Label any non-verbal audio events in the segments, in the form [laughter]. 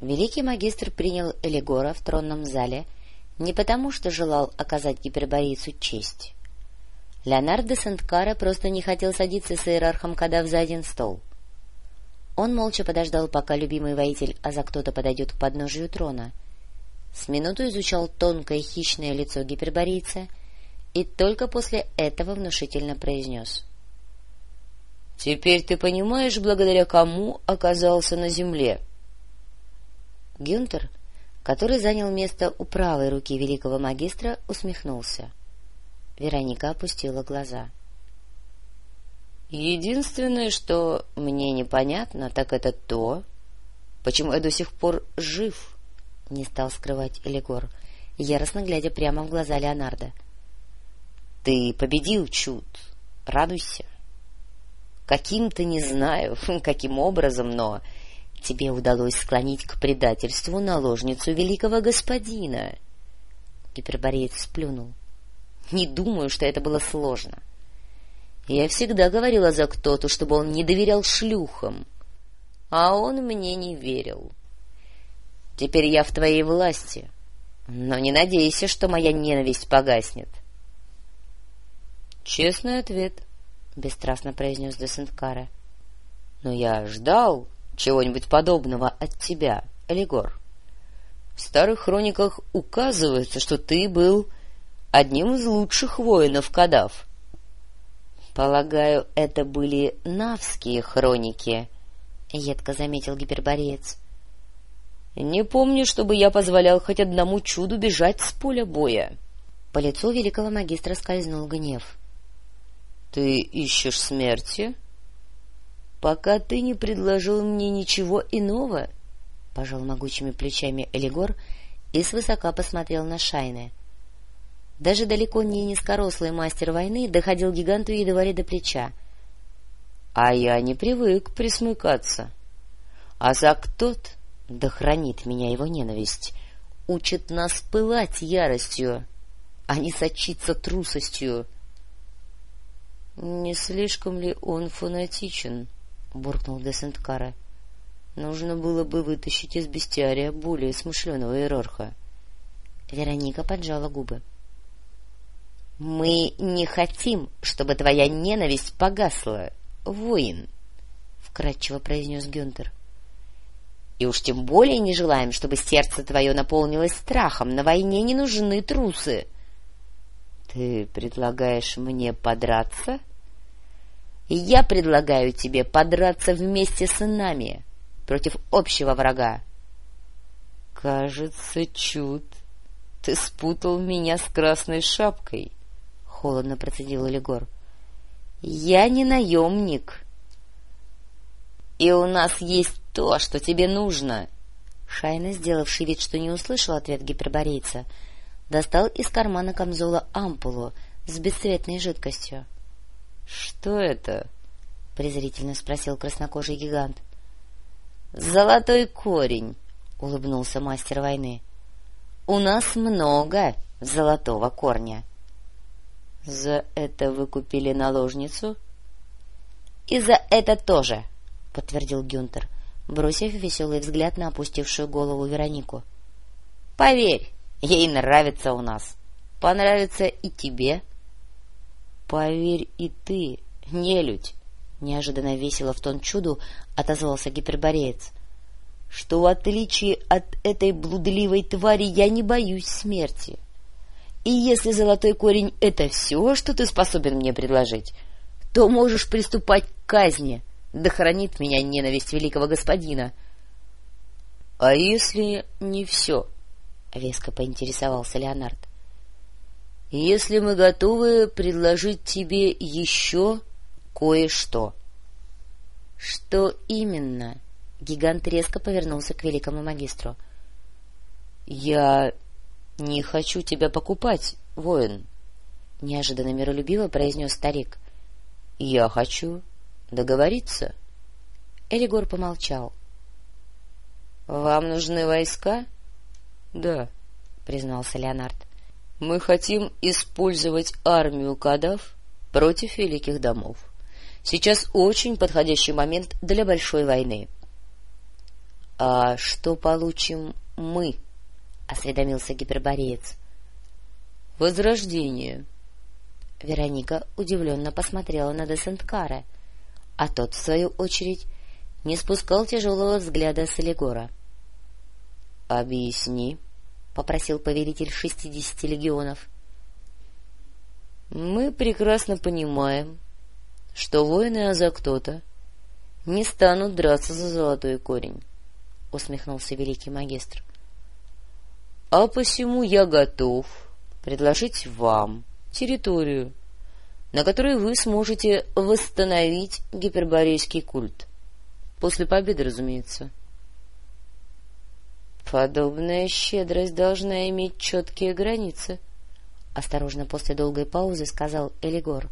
Великий магистр принял Элигора в тронном зале не потому, что желал оказать гиперборейцу честь. Леонард де Сент-Кара просто не хотел садиться с иерархом Кадав за один стол. Он молча подождал, пока любимый воитель а за кто-то подойдет к подножию трона. С минуту изучал тонкое хищное лицо гиперборейца и только после этого внушительно произнес. — Теперь ты понимаешь, благодаря кому оказался на земле? Гюнтер, который занял место у правой руки великого магистра, усмехнулся. Вероника опустила глаза. — Единственное, что мне непонятно, так это то, почему я до сих пор жив, — не стал скрывать Элигор, яростно глядя прямо в глаза Леонардо. — Ты победил, Чуд, радуйся. Каким-то, не знаю, [laughs] каким образом, но тебе удалось склонить к предательству наложницу великого господина. Гипербореец сплюнул. Не думаю, что это было сложно. Я всегда говорила за кто-то, чтобы он не доверял шлюхам, а он мне не верил. Теперь я в твоей власти, но не надейся, что моя ненависть погаснет. — Честный ответ, — бесстрастно произнес Десенткара. — Но я ждал чего-нибудь подобного от тебя, Элигор. В старых хрониках указывается, что ты был одним из лучших воинов Кадав. Полагаю, это были навские хроники, — едко заметил гипербореец. Не помню, чтобы я позволял хоть одному чуду бежать с поля боя. По лицу великого магистра скользнул гнев. — Ты ищешь смерти? — пока ты не предложил мне ничего иного, — пожал могучими плечами Элигор и свысока посмотрел на Шайне. Даже далеко не низкорослый мастер войны доходил гиганту едва ли до плеча. — А я не привык присмыкаться. А Зак тот, да хранит меня его ненависть, учит нас пылать яростью, а не сочиться трусостью. — Не слишком ли он фанатичен? —— буркнул Десенткара. — Нужно было бы вытащить из бестиария более смышленого иерарха. Вероника поджала губы. — Мы не хотим, чтобы твоя ненависть погасла, воин, — вкратчиво произнес Гюнтер. — И уж тем более не желаем, чтобы сердце твое наполнилось страхом. На войне не нужны трусы. — Ты предлагаешь мне подраться? — я предлагаю тебе подраться вместе с нами против общего врага. — Кажется, чуд, ты спутал меня с красной шапкой, — холодно процедил Элигор. — Я не наемник. — И у нас есть то, что тебе нужно. Шайна, сделавший вид, что не услышал ответ гиперборейца, достал из кармана камзола ампулу с бесцветной жидкостью. — Что это? — презрительно спросил краснокожий гигант. — Золотой корень, — улыбнулся мастер войны. — У нас много золотого корня. — За это вы купили наложницу? — И за это тоже, — подтвердил Гюнтер, бросив веселый взгляд на опустившую голову Веронику. — Поверь, ей нравится у нас. Понравится и тебе. —— Поверь и ты, нелюдь, — неожиданно весело в тон чуду отозвался гипербореец, — что в отличие от этой блудливой твари я не боюсь смерти. И если золотой корень — это все, что ты способен мне предложить, то можешь приступать к казни, да хранит меня ненависть великого господина. — А если не все? — веско поинтересовался Леонард. Если мы готовы предложить тебе еще кое-что. — Что именно? Гигант резко повернулся к великому магистру. — Я не хочу тебя покупать, воин, — неожиданно миролюбиво произнес старик. — Я хочу договориться. Элигор помолчал. — Вам нужны войска? — Да, — признался Леонард. Мы хотим использовать армию кадав против великих домов. Сейчас очень подходящий момент для большой войны. — А что получим мы? — осведомился гипербореец. — Возрождение. Вероника удивленно посмотрела на Десенткара, а тот, в свою очередь, не спускал тяжелого взгляда с Элигора. — Объясни, — попросил повелитель шестидесяти легионов. — Мы прекрасно понимаем, что воины Азактота не станут драться за золотой корень, — усмехнулся великий магистр. — А посему я готов предложить вам территорию, на которой вы сможете восстановить гиперборейский культ. После победы, разумеется. — Подобная щедрость должна иметь четкие границы, — осторожно после долгой паузы сказал Элигор.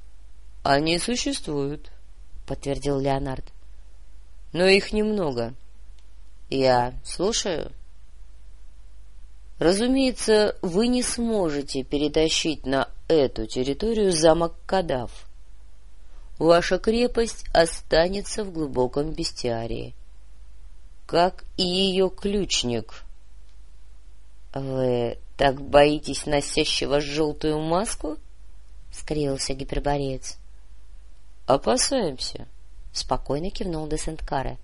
— Они существуют, — подтвердил Леонард. — Но их немного. — я слушаю. Разумеется, вы не сможете перетащить на эту территорию замок Кадав. Ваша крепость останется в глубоком бестиарии, как и ее ключник. — Вы так боитесь носящего желтую маску? — скривился гипербореец. — Опасаемся, — спокойно кивнул Десенткаре.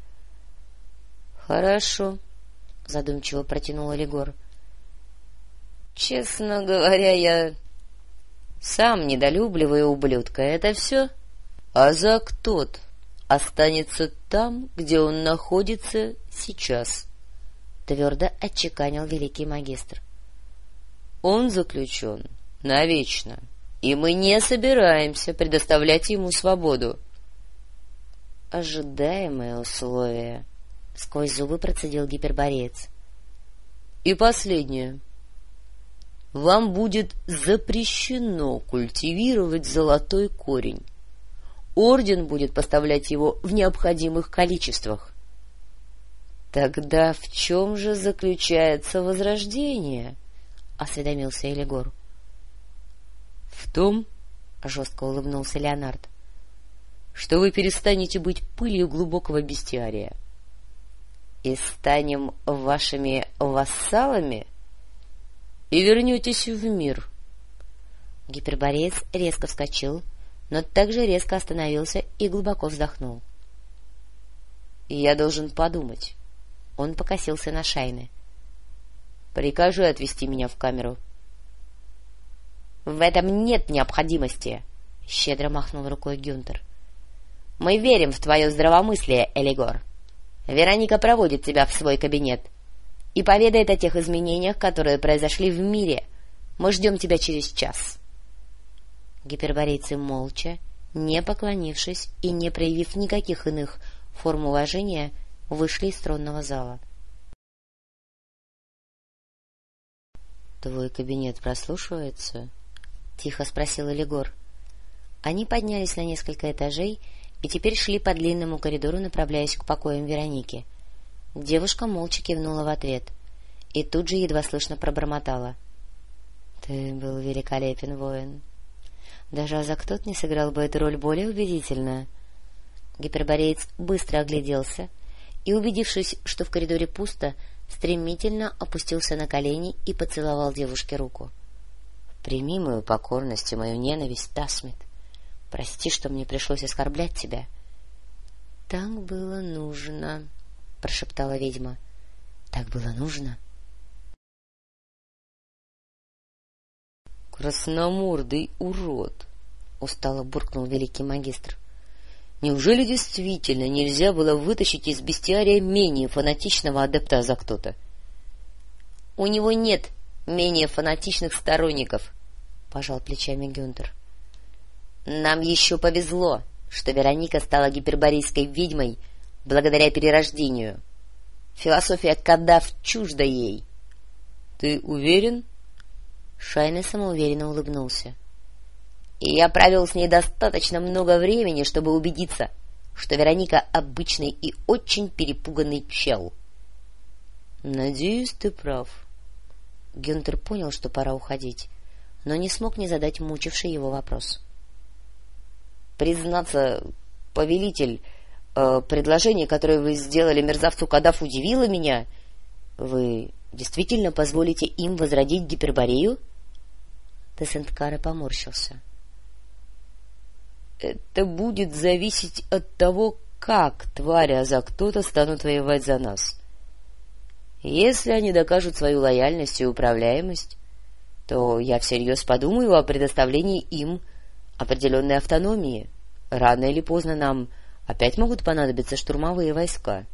— Хорошо, — задумчиво протянул Олигор. — Честно говоря, я сам недолюбливаю ублюдка. Это все? А за тот останется там, где он находится сейчас, — твердо отчеканил великий магистр. — Он заключен навечно, и мы не собираемся предоставлять ему свободу. — Ожидаемые условия, — сквозь зубы процедил гипербореец. — И последнее. Вам будет запрещено культивировать золотой корень. Орден будет поставлять его в необходимых количествах. — Тогда в чем же заключается возрождение? — осведомился Элигор. — В том, — жестко улыбнулся Леонард, — что вы перестанете быть пылью глубокого бестиария. — и станем вашими вассалами и вернетесь в мир. Гипербореец резко вскочил, но также резко остановился и глубоко вздохнул. — Я должен подумать. Он покосился на Шайны. — Прикажи отвезти меня в камеру. — В этом нет необходимости, — щедро махнул рукой Гюнтер. — Мы верим в твое здравомыслие, Элигор. — Вероника проводит тебя в свой кабинет и поведает о тех изменениях, которые произошли в мире. Мы ждем тебя через час. Гиперборейцы молча, не поклонившись и не проявив никаких иных форм уважения, вышли из тронного зала. — Твой кабинет прослушивается? — тихо спросил Элигор. Они поднялись на несколько этажей и теперь шли по длинному коридору, направляясь к покоям Вероники. Девушка молча кивнула в ответ и тут же едва слышно пробормотала. — Ты был великолепен, воин. Даже Азактот не сыграл бы эту роль более убедительно. Гипербореец быстро огляделся и, убедившись, что в коридоре пусто, стремительно опустился на колени и поцеловал девушке руку. — Прими мою покорность и мою ненависть, Тасмит. — Прости, что мне пришлось оскорблять тебя. — Так было нужно, — прошептала ведьма. — Так было нужно. — Красномордый урод! — устало буркнул великий магистр. — Неужели действительно нельзя было вытащить из бестиария менее фанатичного адепта за кто-то? — У него нет менее фанатичных сторонников, — пожал плечами Гюнтер. — нам еще повезло, что Вероника стала гиперборейской ведьмой благодаря перерождению. Философия Кадав чужда ей. — Ты уверен? Шайна самоуверенно улыбнулся. — И я провел с ней достаточно много времени, чтобы убедиться, что Вероника обычный и очень перепуганный чел. — Надеюсь, ты прав. Гюнтер понял, что пора уходить, но не смог не задать мучивший его вопрос. — Признаться, повелитель, э, предложение, которое вы сделали мерзавцу Кадаф, удивило меня. Вы действительно позволите им возродить гиперборею? Тесенткара поморщился. — Это будет зависеть от того, как твари а за кто-то станут воевать за нас. Если они докажут свою лояльность и управляемость, то я всерьез подумаю о предоставлении им определенной автономии. Рано или поздно нам опять могут понадобиться штурмовые войска.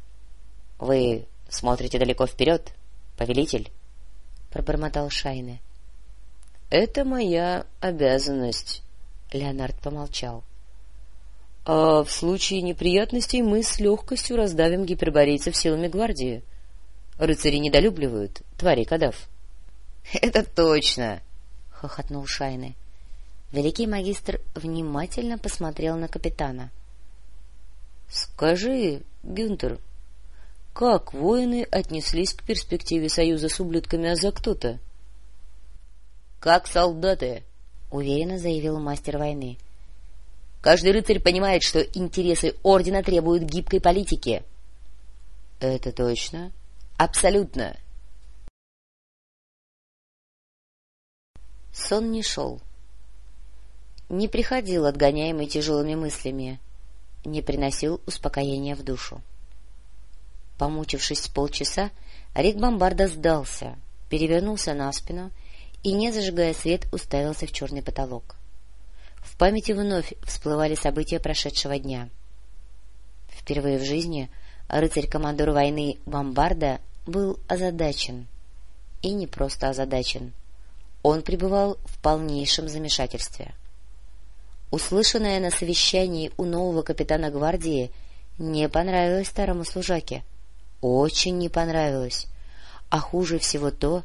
— Вы смотрите далеко вперед, повелитель? — пробормотал Шайне. — Это моя обязанность, — Леонард помолчал. — А в случае неприятностей мы с легкостью раздавим гиперборейцев силами гвардии. Рыцари недолюбливают твари кадав. — Это точно! — хохотнул Шайны. Великий магистр внимательно посмотрел на капитана. — Скажи, Гюнтер, как воины отнеслись к перспективе союза с ублюдками Азактота? — Как солдаты, — уверенно заявил мастер войны. — Каждый рыцарь понимает, что интересы ордена требуют гибкой политики. — Это точно? — Абсолютно. Сон не шел. — не приходил, отгоняемый тяжелыми мыслями, не приносил успокоения в душу. Помучившись полчаса, Рик Бомбарда сдался, перевернулся на спину и, не зажигая свет, уставился в черный потолок. В памяти вновь всплывали события прошедшего дня. Впервые в жизни рыцарь-командор войны Бомбарда был озадачен. И не просто озадачен. Он пребывал в полнейшем замешательстве. Услышанное на совещании у нового капитана гвардии не понравилось старому служаке. Очень не понравилось. А хуже всего то,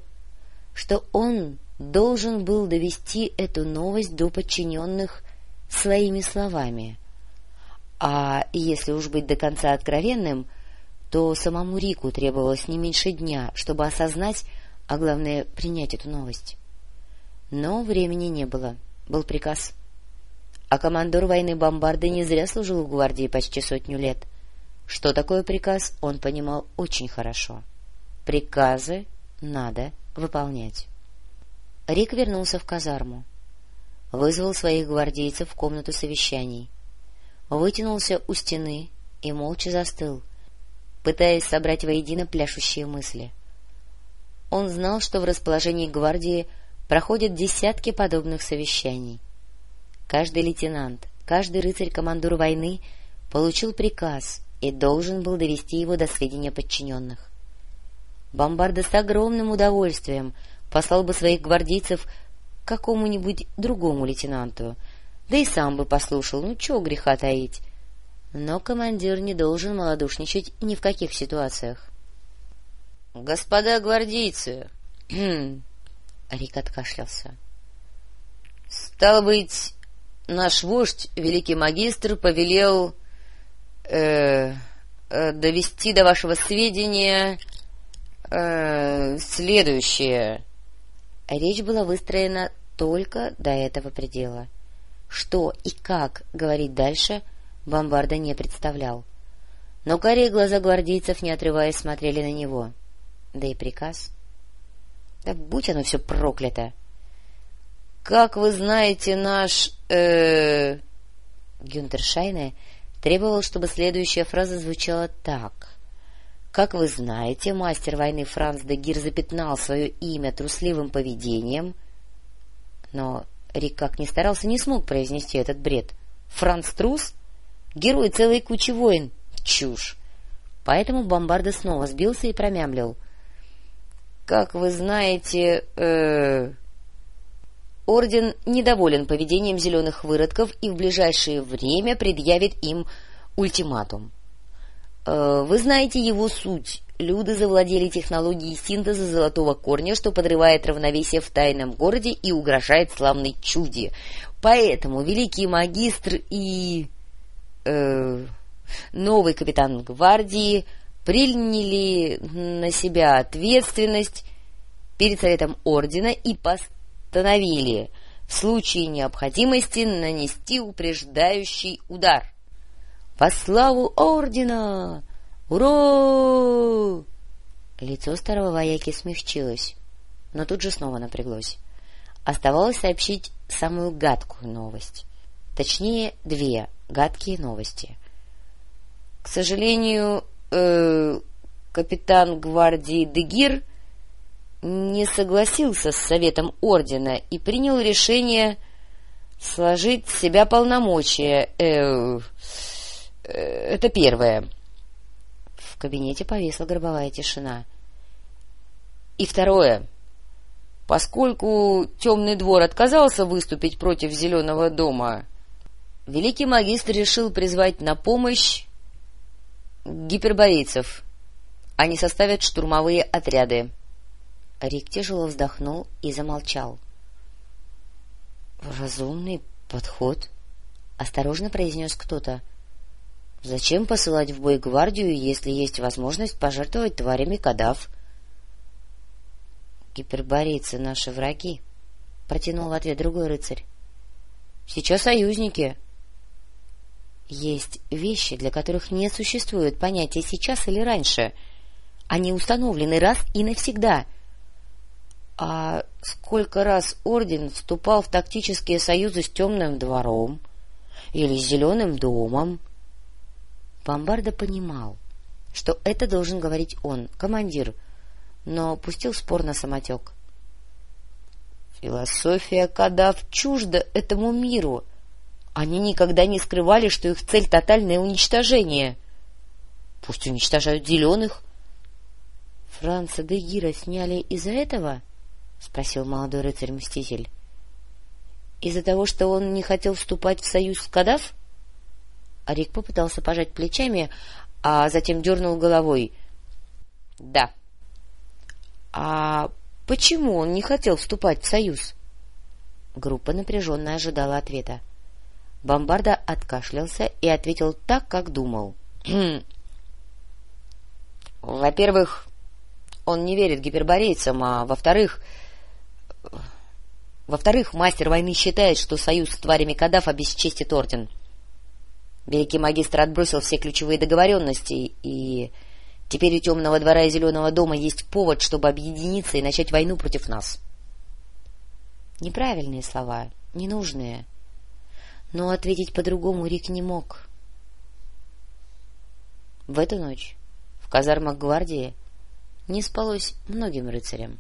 что он должен был довести эту новость до подчиненных своими словами. А если уж быть до конца откровенным, то самому Рику требовалось не меньше дня, чтобы осознать, а главное — принять эту новость. Но времени не было. Был приказ — а командор войны бомбарды не зря служил в гвардии почти сотню лет. Что такое приказ, он понимал очень хорошо. Приказы надо выполнять. Рик вернулся в казарму. Вызвал своих гвардейцев в комнату совещаний. Вытянулся у стены и молча застыл, пытаясь собрать воедино пляшущие мысли. Он знал, что в расположении гвардии проходят десятки подобных совещаний — Каждый лейтенант, каждый рыцарь-командур войны получил приказ и должен был довести его до сведения подчиненных. Бомбарда с огромным удовольствием послал бы своих гвардейцев к какому-нибудь другому лейтенанту, да и сам бы послушал, ну чего греха таить. Но командир не должен малодушничать ни в каких ситуациях. — Господа гвардейцы! [clears throat] — Рик откашлялся. — Стало быть, наш вождь, великий магистр, повелел э, э, довести до вашего сведения э, следующее. Речь была выстроена только до этого предела. Что и как говорить дальше, Бомбарда не представлял. Но карие глаза гвардейцев, не отрываясь, смотрели на него. Да и приказ. Да будь оно все проклято! — как вы знаете, наш... Э... Гюнтер Шайне требовал, чтобы следующая фраза звучала так. Как вы знаете, мастер войны Франц де Гир запятнал свое имя трусливым поведением, но Рик как ни старался, не смог произнести этот бред. Франц трус? Герой целой кучи войн? Чушь! Поэтому Бомбарда снова сбился и промямлил. — Как вы знаете... Э... Орден недоволен поведением зеленых выродков и в ближайшее время предъявит им ультиматум. Э, вы знаете его суть. Люды завладели технологией синтеза золотого корня, что подрывает равновесие в тайном городе и угрожает славной чуде. Поэтому великий магистр и... Э, новый капитан гвардии приняли на себя ответственность перед советом ордена и постановили в случае необходимости нанести упреждающий удар. Во славу ордена! Ура! Лицо старого вояки смягчилось, но тут же снова напряглось. Оставалось сообщить самую гадкую новость. Точнее, две гадкие новости. К сожалению, э, капитан гвардии Дегир не согласился с советом ордена и принял решение сложить с себя полномочия. Э, это первое. В кабинете повисла гробовая тишина. И второе. Поскольку темный двор отказался выступить против Зеленого дома, великий магистр решил призвать на помощь гиперборейцев. Они составят штурмовые отряды. Рик тяжело вздохнул и замолчал. — Разумный подход, — осторожно произнес кто-то. — Зачем посылать в бой гвардию, если есть возможность пожертвовать тварями кадав? — Гиперборейцы — наши враги, — протянул в ответ другой рыцарь. — Сейчас союзники. — Есть вещи, для которых не существует понятия «сейчас» или «раньше». Они установлены раз и навсегда — а сколько раз Орден вступал в тактические союзы с Темным двором или с Зеленым домом? Бомбарда понимал, что это должен говорить он, командир, но пустил спор на самотек. Философия Кадав чужда этому миру. Они никогда не скрывали, что их цель — тотальное уничтожение. Пусть уничтожают зеленых. Франца де Гира сняли из-за этого? —— спросил молодой рыцарь-мститель. — Из-за того, что он не хотел вступать в союз с Кадав? Арик попытался пожать плечами, а затем дернул головой. — Да. — А почему он не хотел вступать в союз? Группа напряженно ожидала ответа. Бомбарда откашлялся и ответил так, как думал. — Во-первых, он не верит гиперборейцам, а во-вторых... Во-вторых, мастер войны считает, что союз с тварями Кадав обесчестит орден. Великий магистр отбросил все ключевые договоренности, и теперь у Темного двора и Зеленого дома есть повод, чтобы объединиться и начать войну против нас. Неправильные слова, ненужные. Но ответить по-другому Рик не мог. В эту ночь в казармах гвардии не спалось многим рыцарям.